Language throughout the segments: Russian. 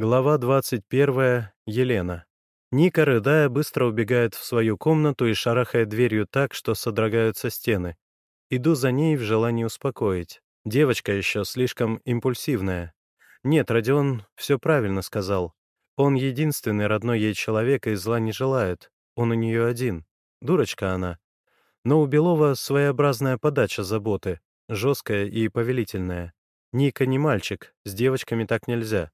Глава 21. Елена. Ника, рыдая, быстро убегает в свою комнату и шарахает дверью так, что содрогаются стены. Иду за ней в желании успокоить. Девочка еще слишком импульсивная. Нет, Родион все правильно сказал. Он единственный родной ей человек и зла не желает. Он у нее один. Дурочка она. Но у Белова своеобразная подача заботы, жесткая и повелительная. Ника не мальчик, с девочками так нельзя.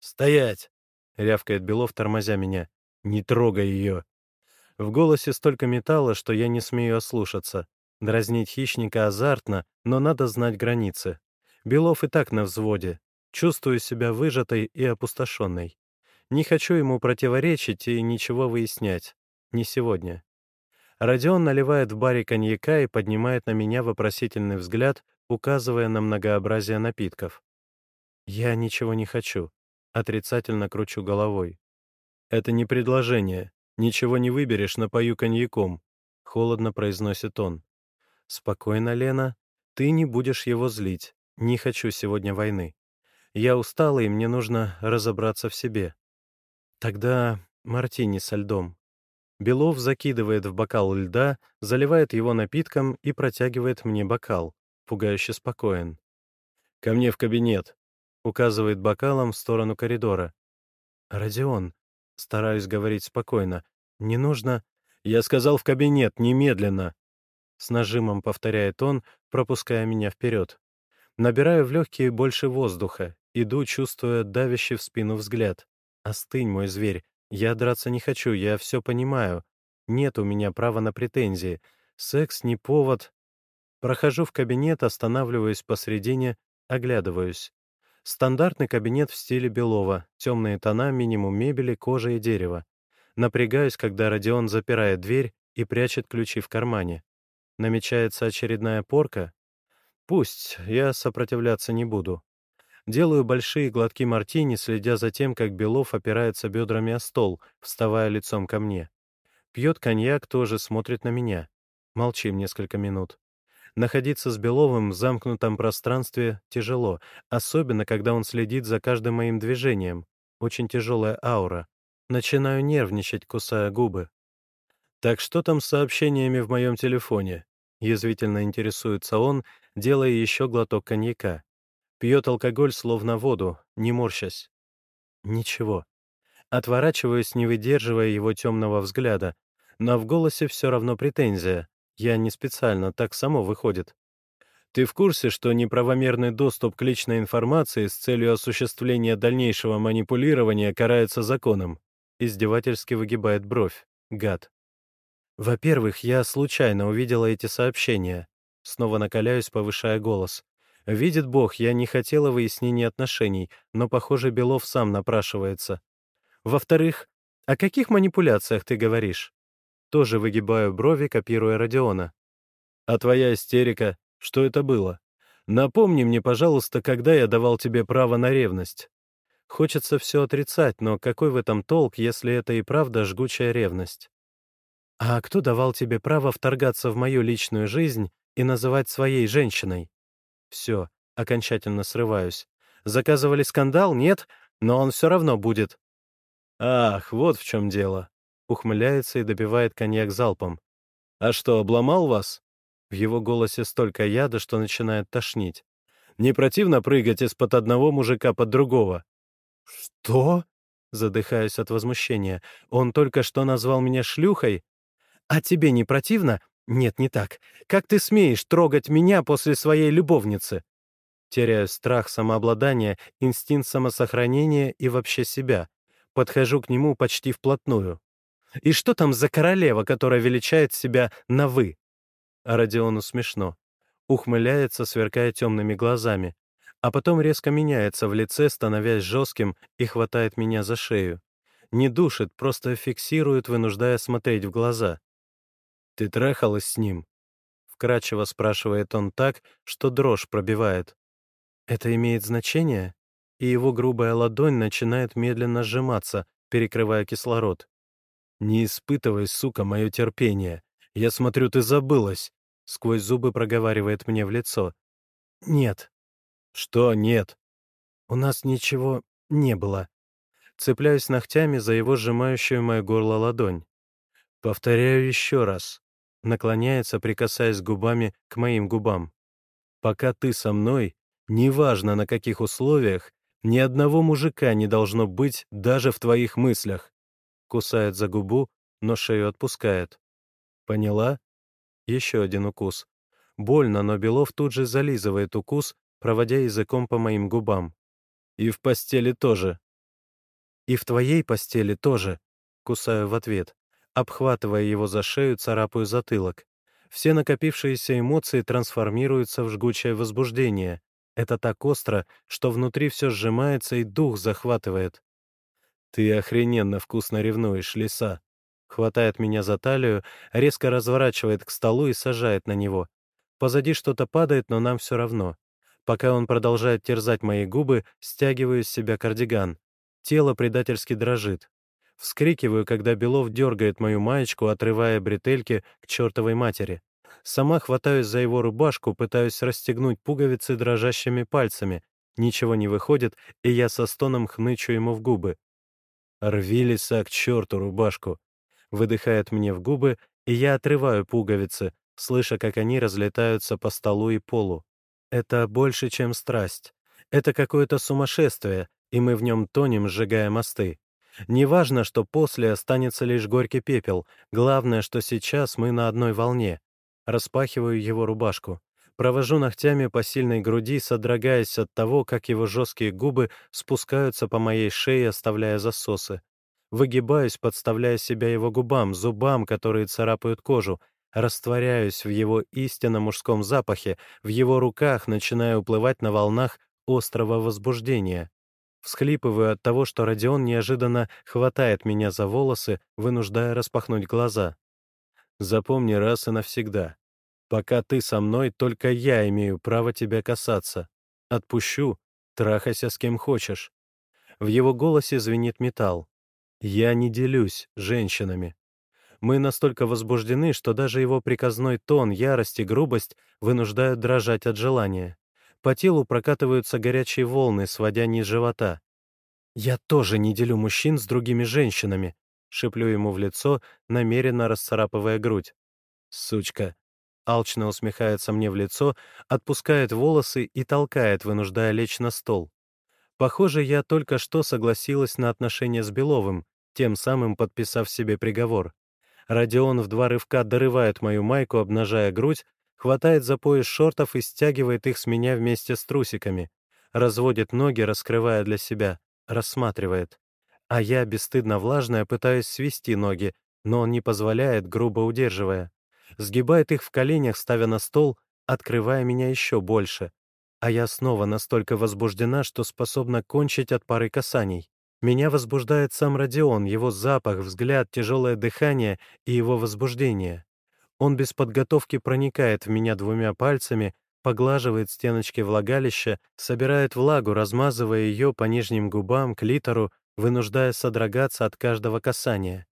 «Стоять!» — рявкает Белов, тормозя меня. «Не трогай ее!» В голосе столько металла, что я не смею ослушаться. Дразнить хищника азартно, но надо знать границы. Белов и так на взводе. Чувствую себя выжатой и опустошенной. Не хочу ему противоречить и ничего выяснять. Не сегодня. Родион наливает в баре коньяка и поднимает на меня вопросительный взгляд, указывая на многообразие напитков. Я ничего не хочу. Отрицательно кручу головой. «Это не предложение. Ничего не выберешь, напою коньяком», — холодно произносит он. «Спокойно, Лена. Ты не будешь его злить. Не хочу сегодня войны. Я устала, и мне нужно разобраться в себе. Тогда мартини со льдом». Белов закидывает в бокал льда, заливает его напитком и протягивает мне бокал, пугающе спокоен. «Ко мне в кабинет», указывает бокалом в сторону коридора. «Родион», — стараюсь говорить спокойно, — «не нужно...» «Я сказал в кабинет, немедленно!» С нажимом повторяет он, пропуская меня вперед. Набираю в легкие больше воздуха, иду, чувствуя давящий в спину взгляд. «Остынь, мой зверь, я драться не хочу, я все понимаю. Нет у меня права на претензии. Секс не повод...» Прохожу в кабинет, останавливаюсь посредине, оглядываюсь. Стандартный кабинет в стиле Белова, темные тона, минимум мебели, кожа и дерево. Напрягаюсь, когда Родион запирает дверь и прячет ключи в кармане. Намечается очередная порка? Пусть, я сопротивляться не буду. Делаю большие глотки мартини, следя за тем, как Белов опирается бедрами о стол, вставая лицом ко мне. Пьет коньяк, тоже смотрит на меня. Молчим несколько минут. Находиться с Беловым в замкнутом пространстве тяжело, особенно когда он следит за каждым моим движением. Очень тяжелая аура. Начинаю нервничать, кусая губы. «Так что там с сообщениями в моем телефоне?» Язвительно интересуется он, делая еще глоток коньяка. Пьет алкоголь словно воду, не морщась. Ничего. Отворачиваюсь, не выдерживая его темного взгляда, но в голосе все равно претензия. Я не специально, так само выходит. Ты в курсе, что неправомерный доступ к личной информации с целью осуществления дальнейшего манипулирования карается законом? Издевательски выгибает бровь. Гад. Во-первых, я случайно увидела эти сообщения. Снова накаляюсь, повышая голос. Видит Бог, я не хотела выяснения отношений, но, похоже, Белов сам напрашивается. Во-вторых, о каких манипуляциях ты говоришь? Тоже выгибаю брови, копируя Родиона. «А твоя истерика? Что это было? Напомни мне, пожалуйста, когда я давал тебе право на ревность». Хочется все отрицать, но какой в этом толк, если это и правда жгучая ревность? «А кто давал тебе право вторгаться в мою личную жизнь и называть своей женщиной?» Все, окончательно срываюсь. Заказывали скандал? Нет, но он все равно будет. Ах, вот в чем дело ухмыляется и добивает коньяк залпом. «А что, обломал вас?» В его голосе столько яда, что начинает тошнить. «Не противно прыгать из-под одного мужика под другого?» «Что?» Задыхаюсь от возмущения. «Он только что назвал меня шлюхой?» «А тебе не противно?» «Нет, не так. Как ты смеешь трогать меня после своей любовницы?» Теряю страх, самообладание, инстинкт самосохранения и вообще себя. Подхожу к нему почти вплотную. И что там за королева, которая величает себя на «вы»?» А Родиону смешно. Ухмыляется, сверкая темными глазами. А потом резко меняется в лице, становясь жестким, и хватает меня за шею. Не душит, просто фиксирует, вынуждая смотреть в глаза. «Ты трахалась с ним?» Вкратчиво спрашивает он так, что дрожь пробивает. «Это имеет значение?» И его грубая ладонь начинает медленно сжиматься, перекрывая кислород. «Не испытывай, сука, мое терпение. Я смотрю, ты забылась», — сквозь зубы проговаривает мне в лицо. «Нет». «Что нет?» «У нас ничего не было». Цепляюсь ногтями за его сжимающую мое горло ладонь. Повторяю еще раз. Наклоняется, прикасаясь губами к моим губам. Пока ты со мной, неважно на каких условиях, ни одного мужика не должно быть даже в твоих мыслях. Кусает за губу, но шею отпускает. Поняла? Еще один укус. Больно, но Белов тут же зализывает укус, проводя языком по моим губам. И в постели тоже. И в твоей постели тоже. Кусаю в ответ. Обхватывая его за шею, царапаю затылок. Все накопившиеся эмоции трансформируются в жгучее возбуждение. Это так остро, что внутри все сжимается и дух захватывает. «Ты охрененно вкусно ревнуешь, лиса!» Хватает меня за талию, резко разворачивает к столу и сажает на него. Позади что-то падает, но нам все равно. Пока он продолжает терзать мои губы, стягиваю с себя кардиган. Тело предательски дрожит. Вскрикиваю, когда Белов дергает мою маечку, отрывая бретельки к чертовой матери. Сама хватаюсь за его рубашку, пытаюсь расстегнуть пуговицы дрожащими пальцами. Ничего не выходит, и я со стоном хнычу ему в губы. «Рви лиса к черту рубашку!» выдыхает мне в губы, и я отрываю пуговицы, слыша, как они разлетаются по столу и полу. Это больше, чем страсть. Это какое-то сумасшествие, и мы в нем тонем, сжигая мосты. Неважно, что после останется лишь горький пепел, главное, что сейчас мы на одной волне. Распахиваю его рубашку. Провожу ногтями по сильной груди, содрогаясь от того, как его жесткие губы спускаются по моей шее, оставляя засосы. Выгибаюсь, подставляя себя его губам, зубам, которые царапают кожу. Растворяюсь в его истинно мужском запахе, в его руках, начиная уплывать на волнах острого возбуждения. Всхлипываю от того, что Родион неожиданно хватает меня за волосы, вынуждая распахнуть глаза. Запомни раз и навсегда. Пока ты со мной, только я имею право тебя касаться. Отпущу, трахайся с кем хочешь. В его голосе звенит металл. Я не делюсь женщинами. Мы настолько возбуждены, что даже его приказной тон, ярость и грубость вынуждают дрожать от желания. По телу прокатываются горячие волны, сводя низ живота. «Я тоже не делю мужчин с другими женщинами», — шеплю ему в лицо, намеренно расцарапывая грудь. «Сучка!» Алчно усмехается мне в лицо, отпускает волосы и толкает, вынуждая лечь на стол. Похоже, я только что согласилась на отношения с Беловым, тем самым подписав себе приговор. Родион в два рывка дорывает мою майку, обнажая грудь, хватает за пояс шортов и стягивает их с меня вместе с трусиками. Разводит ноги, раскрывая для себя, рассматривает. А я, бесстыдно влажная, пытаюсь свести ноги, но он не позволяет, грубо удерживая. Сгибает их в коленях, ставя на стол, открывая меня еще больше а я снова настолько возбуждена, что способна кончить от пары касаний. Меня возбуждает сам Родион, его запах, взгляд, тяжелое дыхание и его возбуждение. Он без подготовки проникает в меня двумя пальцами, поглаживает стеночки влагалища, собирает влагу, размазывая ее по нижним губам, клитору, вынуждая содрогаться от каждого касания.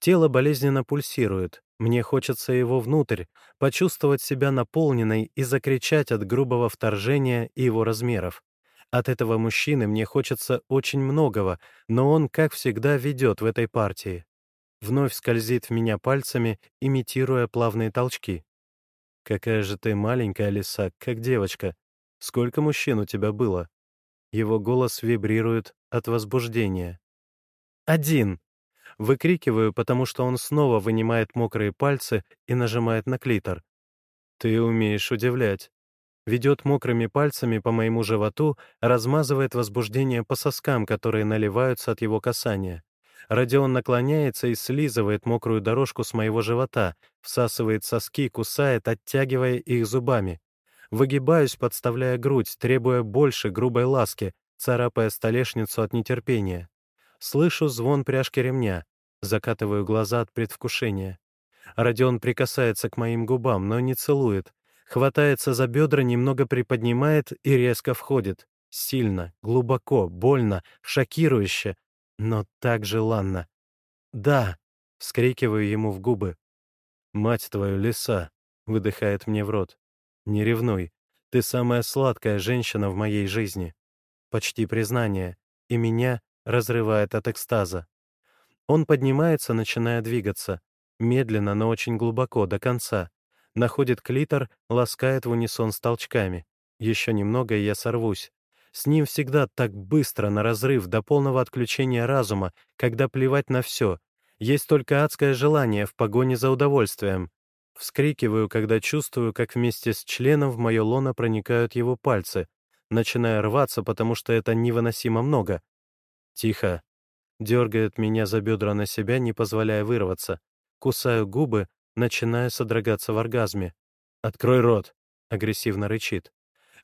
Тело болезненно пульсирует, мне хочется его внутрь, почувствовать себя наполненной и закричать от грубого вторжения и его размеров. От этого мужчины мне хочется очень многого, но он, как всегда, ведет в этой партии. Вновь скользит в меня пальцами, имитируя плавные толчки. «Какая же ты маленькая лиса, как девочка. Сколько мужчин у тебя было?» Его голос вибрирует от возбуждения. «Один!» Выкрикиваю, потому что он снова вынимает мокрые пальцы и нажимает на клитор. «Ты умеешь удивлять». Ведет мокрыми пальцами по моему животу, размазывает возбуждение по соскам, которые наливаются от его касания. Родион наклоняется и слизывает мокрую дорожку с моего живота, всасывает соски, кусает, оттягивая их зубами. Выгибаюсь, подставляя грудь, требуя больше грубой ласки, царапая столешницу от нетерпения. Слышу звон пряжки ремня. Закатываю глаза от предвкушения. Родион прикасается к моим губам, но не целует. Хватается за бедра, немного приподнимает и резко входит. Сильно, глубоко, больно, шокирующе, но так желанно. «Да!» — вскрикиваю ему в губы. «Мать твою, лиса!» — выдыхает мне в рот. «Не ревнуй. Ты самая сладкая женщина в моей жизни». Почти признание. И меня разрывает от экстаза. Он поднимается, начиная двигаться. Медленно, но очень глубоко, до конца. Находит клитор, ласкает в унисон с толчками. Еще немного, и я сорвусь. С ним всегда так быстро, на разрыв, до полного отключения разума, когда плевать на все. Есть только адское желание в погоне за удовольствием. Вскрикиваю, когда чувствую, как вместе с членом в мое лоно проникают его пальцы. Начинаю рваться, потому что это невыносимо много. Тихо. Дергает меня за бедра на себя, не позволяя вырваться. Кусаю губы, начинаю содрогаться в оргазме. «Открой рот!» — агрессивно рычит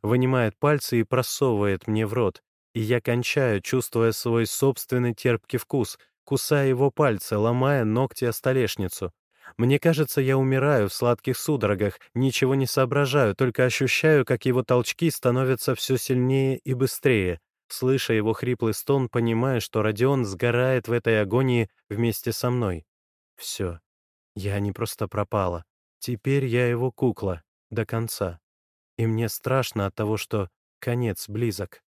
вынимает пальцы и просовывает мне в рот, и я кончаю, чувствуя свой собственный терпкий вкус, кусая его пальцы, ломая ногти о столешницу. Мне кажется, я умираю в сладких судорогах, ничего не соображаю, только ощущаю, как его толчки становятся все сильнее и быстрее. Слыша его хриплый стон, понимаю, что Родион сгорает в этой агонии вместе со мной. Все. Я не просто пропала. Теперь я его кукла. До конца и мне страшно от того, что конец близок.